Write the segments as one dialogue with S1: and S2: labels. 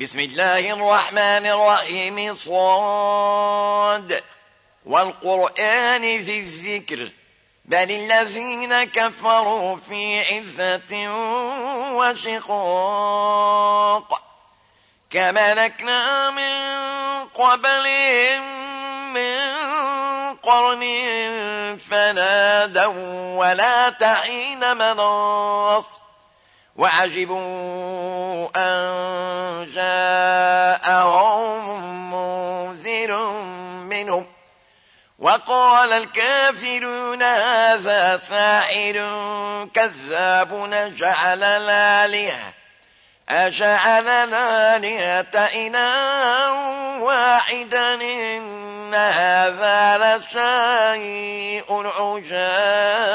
S1: بسم الله الرحمن الرحيم صاد. والقرآن ذي الذكر. بل الذين كفروا في عزة وشقاق. كما لكنا من قبلهم من قرن فنادوا ولا تعين مناص. وعجبوا أن جاءهم منذر منهم وقال الكافرون هذا ساحر كذاب نجعل الآلهة أجعل الآلهة إنا واحدا إن هذا لشيء عجاب.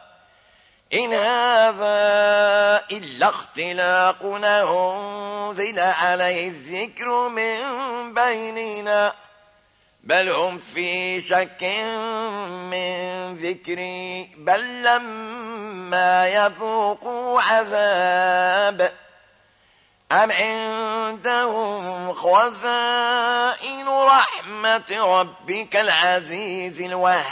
S1: إن هذا إلا اختلاق أنزل عليه الذكر من بيننا بل هم في شك من ذكري بل لما يذوقوا عذاب أم عندهم خزائن رحمة ربك العزيز الوهاب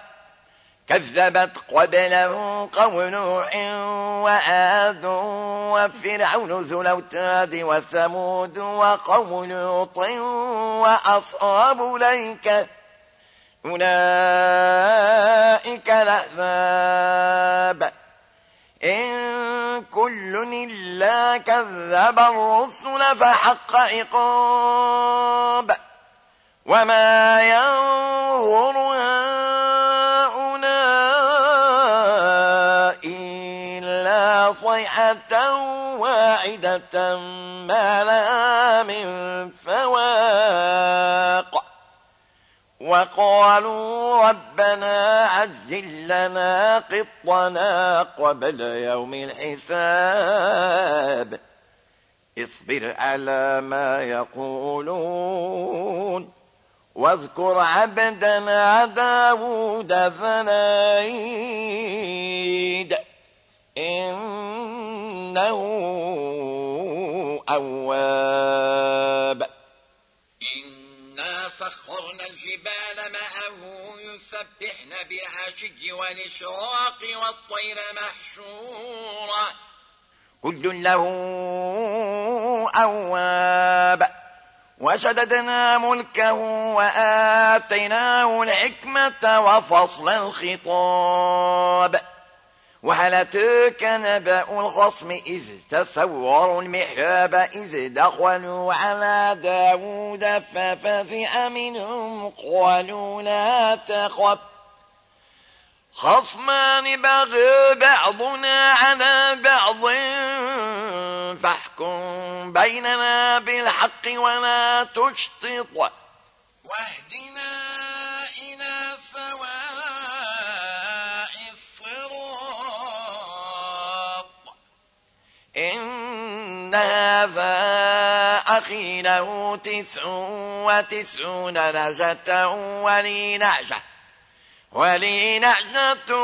S1: كذبت قبله قوم نوح وآد وفرعون ذو الأوتاد وثمود وقوم لوط وأصحاب ليكة أولئك الأحزاب. إن كل إلا كذب الرسل فحق عقاب. وما ينظر واحدة ما لها من فواق وقالوا ربنا عجل لنا قطنا قبل يوم الحساب. اصبر على ما يقولون. واذكر عبدنا داود فنايد إنه أواب
S2: إنا سخرنا الجبال معه يسبحن بالعشي والإشراق والطير محشورا.
S1: كل له أواب. وشددنا ملكه وآتيناه الحكمة وفصل الخطاب. وهل أتاك نبأ الخصم إذ تسوروا المحراب إذ دخلوا على داود ففزع منهم قالوا لا تخف. خصمان بغى بعضنا على بعض فاحكم بيننا بالحق ولا تشطط. أخي له تسع وتسعون نجة ولي نعجة ولي نعجة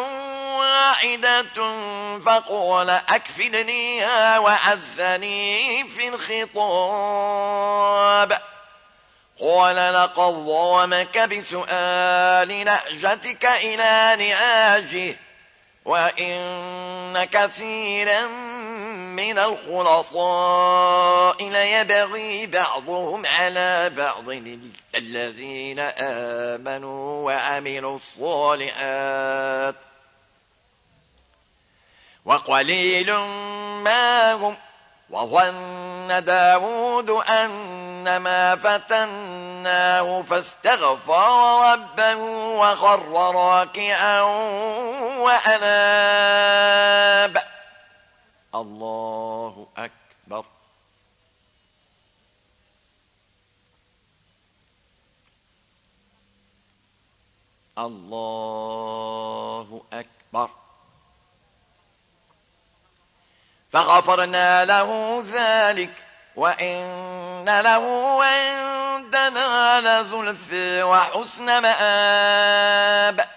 S1: واحدة فقال أكفلنيها وعزني في الخطاب قال لقد ظلمك بسؤال نعجتك إلى نعاجه وإن كثيرا من الخلطاء ليبغي بعضهم على بعض الذين آمنوا وعملوا الصالحات. وقليل ما هم وظن داود أنما فتناه فاستغفر ربه وخر راكعا وأناب الله أكبر. الله أكبر. فغفرنا له ذلك وإن له عندنا لزلف وحسن مآب.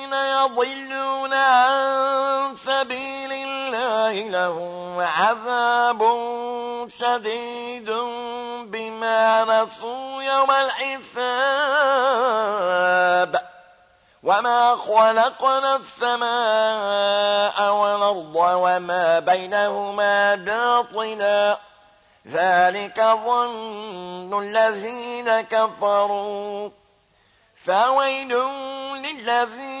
S1: يضلون عن سبيل الله لهم عذاب شديد بما نسوا يوم الحساب. وما خلقنا السماء والأرض وما بينهما باطلا. ذلك ظن الذين كفروا. فويل للذين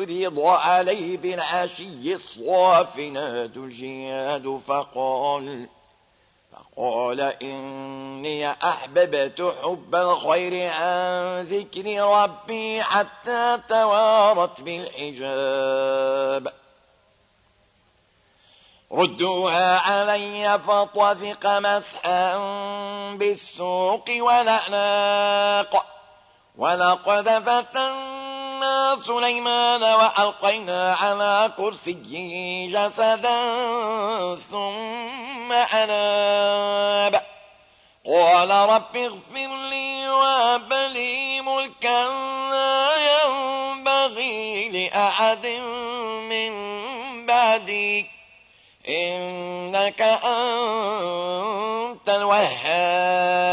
S1: عرض عليه بالعشي الصافنات الجياد فقال فقال إني أحببت حب الخير عن ذكر ربي حتى توارت بالحجاب. ردوها علي فطفق مسحا بالسوق ونعناق ولقد سليمان وألقينا على كرسيه جسدا ثم أناب. قال رب اغفر لي وهب لي ملكا لا ينبغي لأحد من بعدي. إنك أنت الوهاب.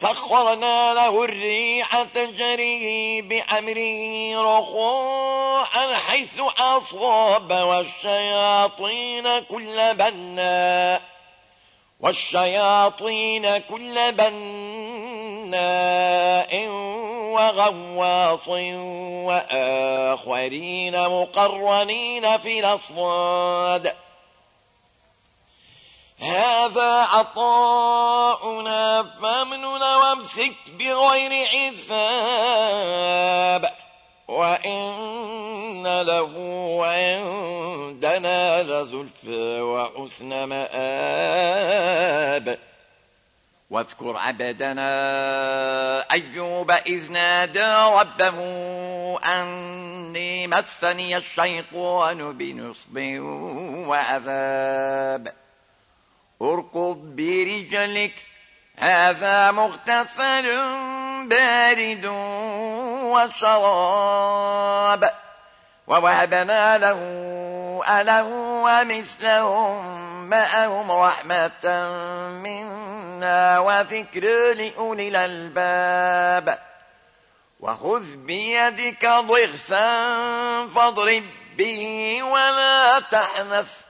S1: فسخرنا له الريح تجري بأمره رخوعا حيث أصاب والشياطين كل بناء والشياطين كل بناء وغواص وآخرين مقرنين في الأصفاد. هذا عطاؤنا فامنن وامسك بغير حساب. وإن له عندنا لزلفى وحسن مآب. واذكر عبدنا أيوب إذ نادى ربه أني مسني الشيطان بنصب وعذاب. اركض برجلك هذا مغتسل بارد وشراب ووهبنا له أله ومثلهم معهم رحمة منا وذكر لأولي الألباب. وخذ بيدك ضغثا فاضرب به ولا تحنث.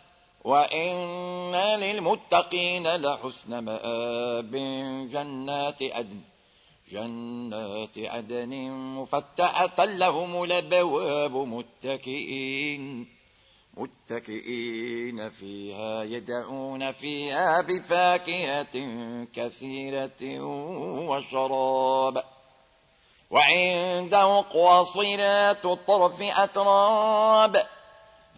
S2: وإن للمتقين لحسن مآب جنات عدن جنات عدن مفتحة لهم الأبواب متكئين متكئين فيها يدعون فيها بفاكهة كثيرة وشراب. وعنده قواصرات الطرف أتراب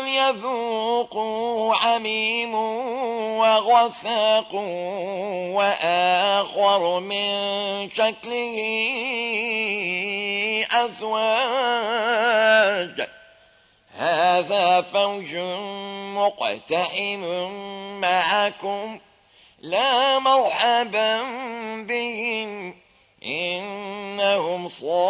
S2: هذا فليذوقوا حميم وغساق وآخر من شكله أزواج. هذا فوج مقتحم معكم. لا مرحبا بهم. إنهم صالوا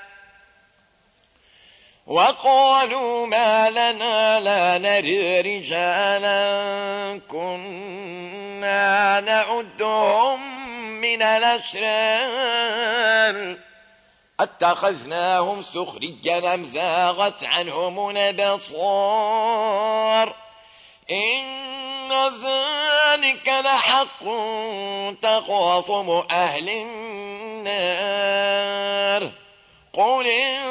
S2: وقالوا ما لنا لا نري رجالا كنا نعدهم من الأشرار أتخذناهم سخريا أم زاغت عنهم الأبصار؟ إن ذلك لحق تخاصم أهل النار. قل إنما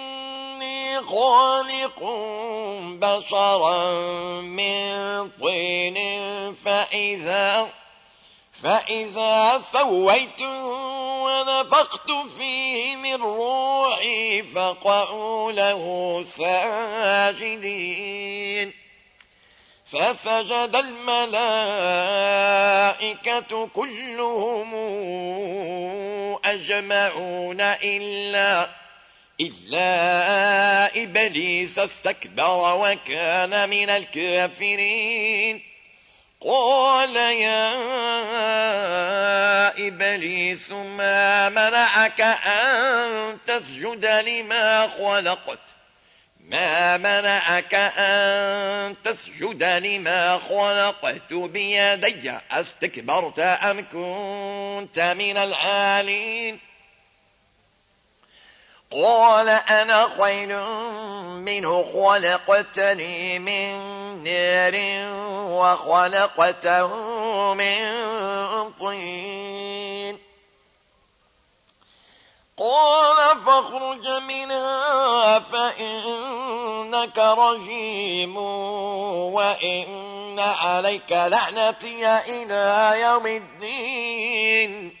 S2: خالق بشرا من طين فإذا فإذا سويته ونفخت فيه من روحي فقعوا له ساجدين. فسجد الملائكة كلهم أجمعون إلا إلا إبليس استكبر وكان من الكافرين. قال يا إبليس ما منعك أن تسجد لما خلقت؟ ما منعك أن تسجد لما خلقت بيدي؟ أستكبرت أم كنت من العالين؟
S1: قال أنا خير منه خلقتني من نار وخلقته من طين. قال فاخرج منها فإنك رجيم وإن عليك لعنتي إلى يوم الدين.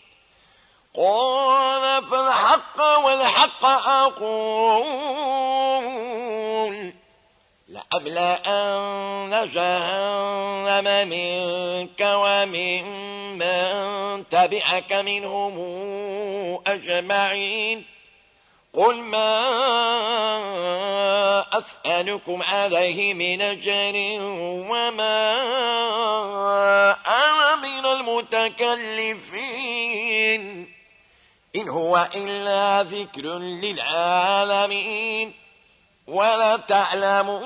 S1: قال فالحق والحق أقول لأملأن جهنم منك ومن من تبعك منهم أجمعين قل ما أسألكم عليه من أجر وما أنا من المتكلفين إن هو إلا ذكر للعالمين ولا تعلمن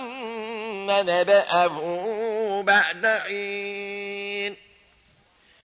S1: نبأه بعد حين.